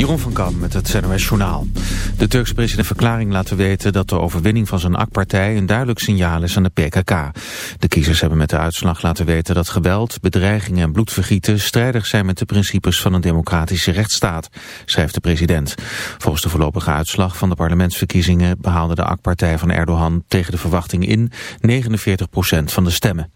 Jeroen van Kam met het NOS Journaal. De Turkse president verklaring laten weten dat de overwinning van zijn AK-partij een duidelijk signaal is aan de PKK. De kiezers hebben met de uitslag laten weten dat geweld, bedreigingen en bloedvergieten strijdig zijn met de principes van een democratische rechtsstaat, schrijft de president. Volgens de voorlopige uitslag van de parlementsverkiezingen behaalde de AK-partij van Erdogan tegen de verwachting in 49% van de stemmen.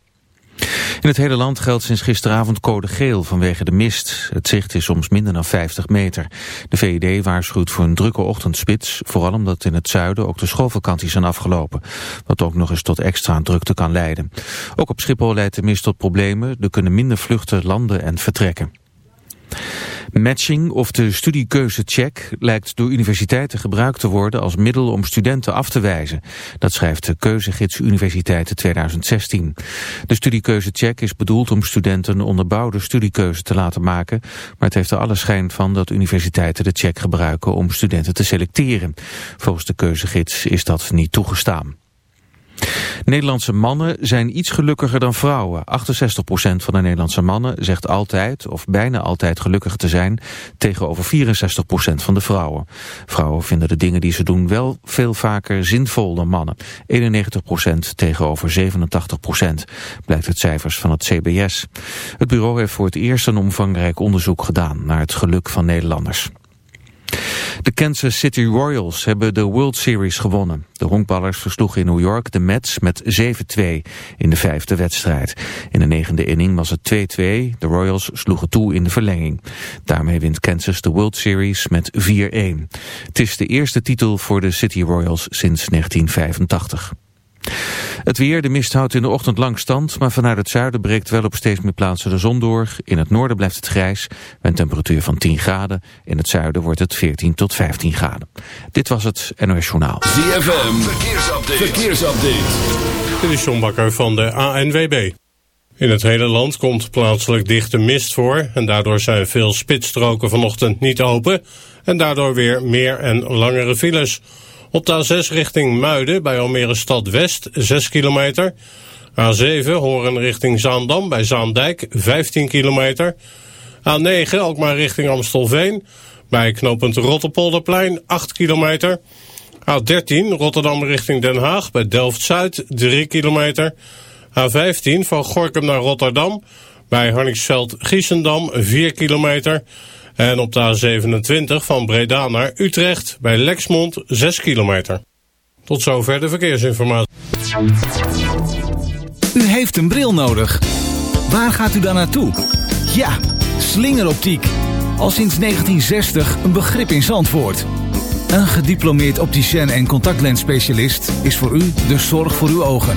In het hele land geldt sinds gisteravond code geel vanwege de mist. Het zicht is soms minder dan 50 meter. De VED waarschuwt voor een drukke ochtendspits, vooral omdat in het zuiden ook de schoolvakanties zijn afgelopen, wat ook nog eens tot extra drukte kan leiden. Ook op Schiphol leidt de mist tot problemen, er kunnen minder vluchten landen en vertrekken. Matching of de studiekeuzecheck lijkt door universiteiten gebruikt te worden als middel om studenten af te wijzen. Dat schrijft de Keuzegids Universiteiten 2016. De studiekeuzecheck is bedoeld om studenten onderbouwde studiekeuze te laten maken, maar het heeft er alle schijn van dat universiteiten de check gebruiken om studenten te selecteren. Volgens de Keuzegids is dat niet toegestaan. Nederlandse mannen zijn iets gelukkiger dan vrouwen. 68% van de Nederlandse mannen zegt altijd of bijna altijd gelukkig te zijn tegenover 64% van de vrouwen. Vrouwen vinden de dingen die ze doen wel veel vaker zinvol dan mannen. 91% tegenover 87% blijkt uit cijfers van het CBS. Het bureau heeft voor het eerst een omvangrijk onderzoek gedaan naar het geluk van Nederlanders. De Kansas City Royals hebben de World Series gewonnen. De honkballers versloegen in New York de Mets met 7-2 in de vijfde wedstrijd. In de negende inning was het 2-2. De Royals sloegen toe in de verlenging. Daarmee wint Kansas de World Series met 4-1. Het is de eerste titel voor de City Royals sinds 1985. Het weer, de mist houdt in de ochtend lang stand, maar vanuit het zuiden breekt wel op steeds meer plaatsen de zon door. In het noorden blijft het grijs, met een temperatuur van 10 graden. In het zuiden wordt het 14 tot 15 graden. Dit was het NOS Journaal. ZFM, verkeersupdate. verkeersupdate. Dit is John Bakker van de ANWB. In het hele land komt plaatselijk dichte mist voor en daardoor zijn veel spitsstroken vanochtend niet open en daardoor weer meer en langere files. Op de A6 richting Muiden bij Almere Stad West 6 kilometer. A7 Horen richting Zaandam bij Zaandijk 15 kilometer. A9 ook maar richting Amstelveen bij knooppunt Rotterpolderplein 8 kilometer. A13 Rotterdam richting Den Haag bij Delft-Zuid 3 kilometer. A15 van Gorkum naar Rotterdam bij Harningsveld-Giessendam 4 kilometer. En op de A27 van Breda naar Utrecht bij Lexmond 6 kilometer. Tot zover de verkeersinformatie. U heeft een bril nodig. Waar gaat u dan naartoe? Ja, slingeroptiek. Al sinds 1960 een begrip in Zandvoort. Een gediplomeerd opticien en contactlensspecialist is voor u de zorg voor uw ogen.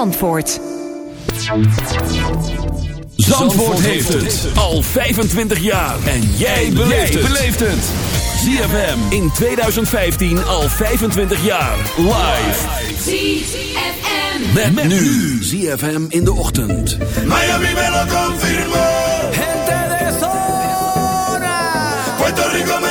Zandvoort heeft het al 25 jaar. En jij beleeft het. ZFM in 2015 al 25 jaar. Live. ZFM. Met, met nu. ZFM in de ochtend. Miami me lo confirmó. Gente de zona. Puerto Rico me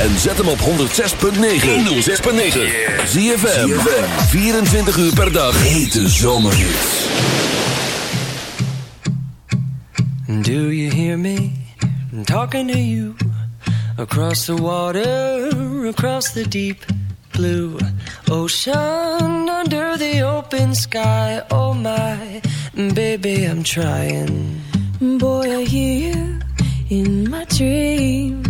En zet hem op 106.9. 106.9. Zie je 24 uur per dag. Hete zomerhits. Do you hear me? I'm talking to you. Across the water, across the deep blue ocean, under the open sky. Oh my, baby, I'm trying. Boy, I hear you in my dreams.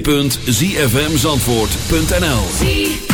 www.zfmzandvoort.nl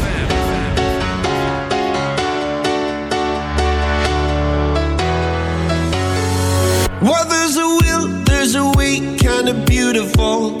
Oh.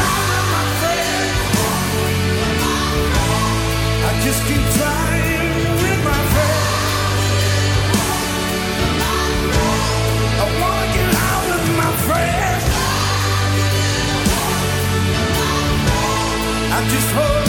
just hold.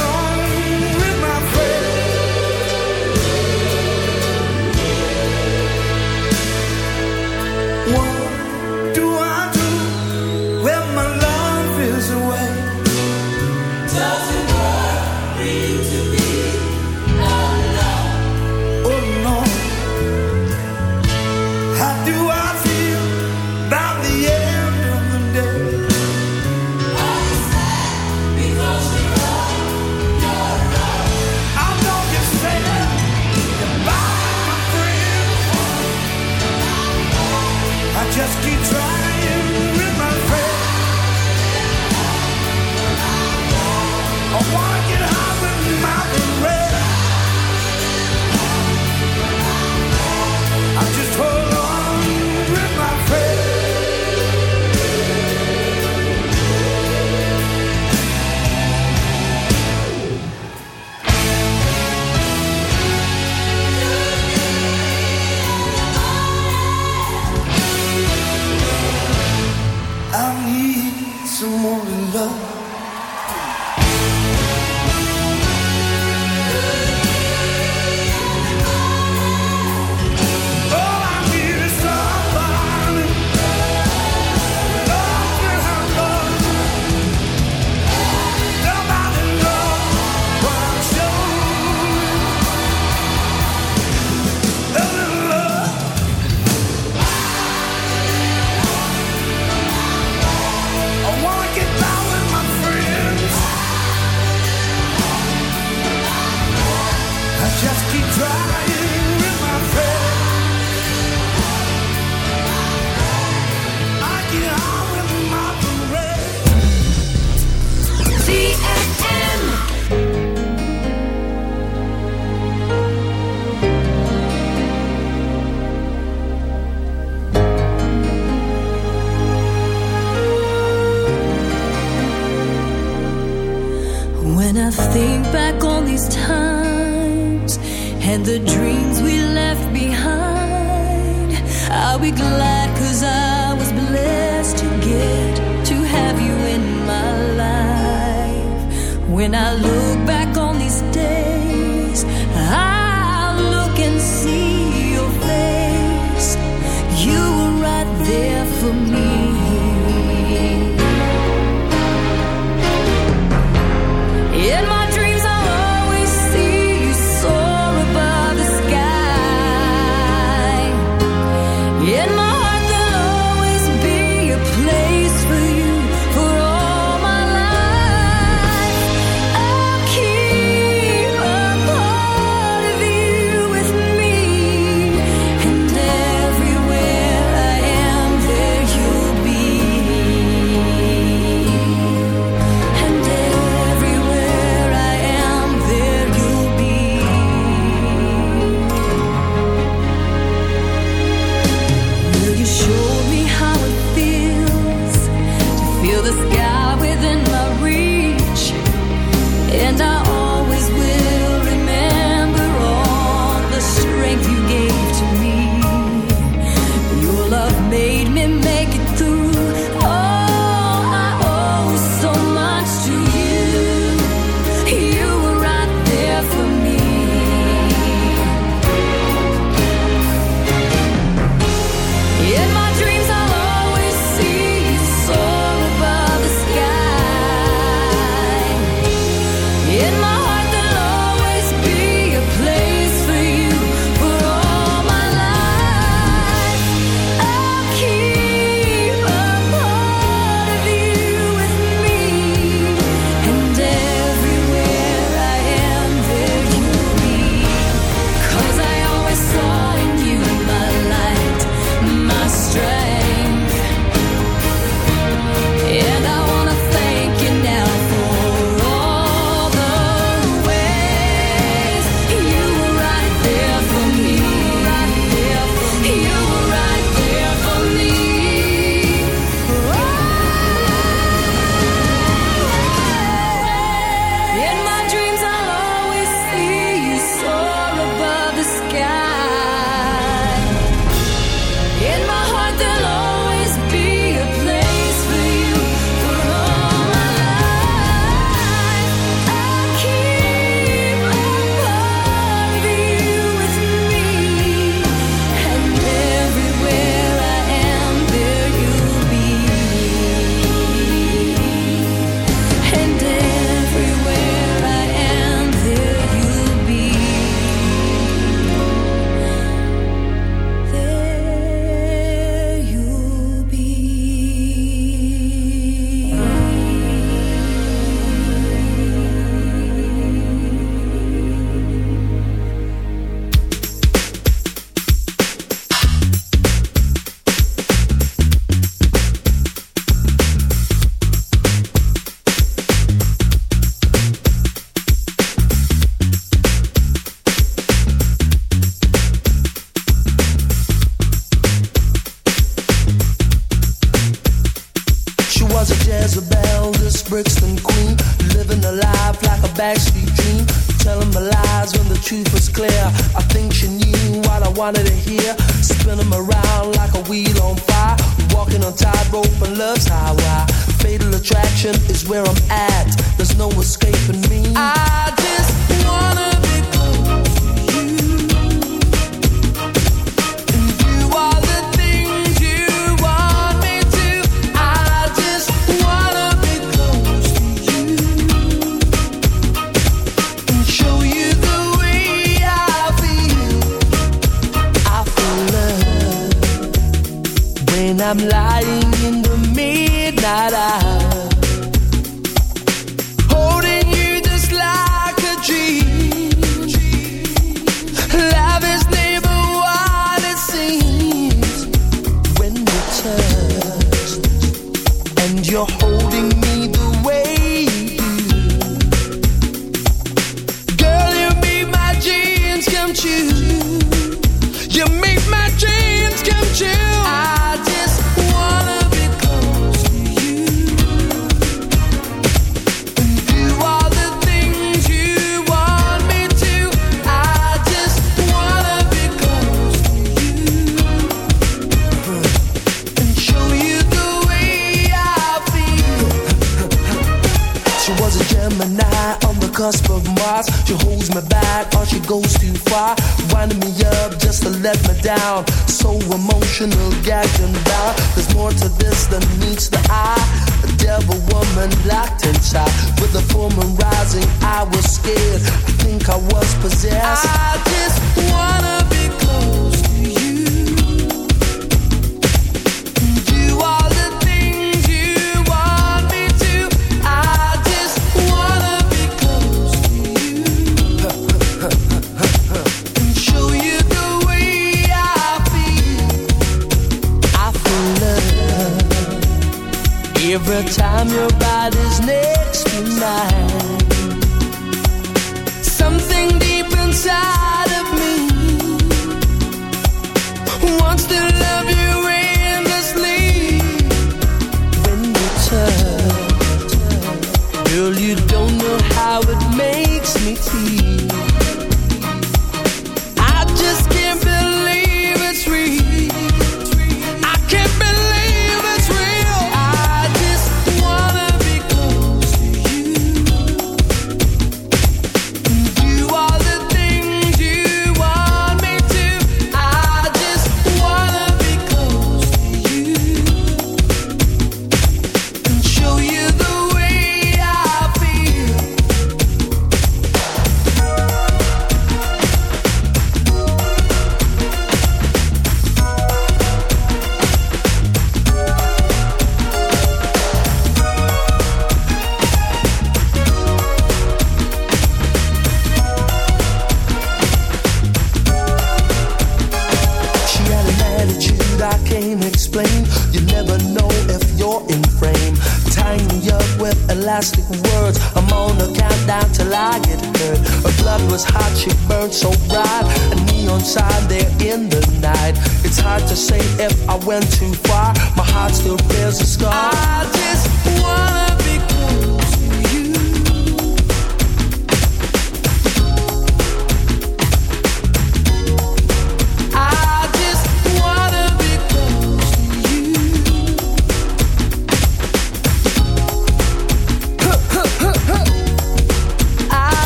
忘了。